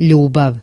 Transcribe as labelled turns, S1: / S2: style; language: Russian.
S1: Любов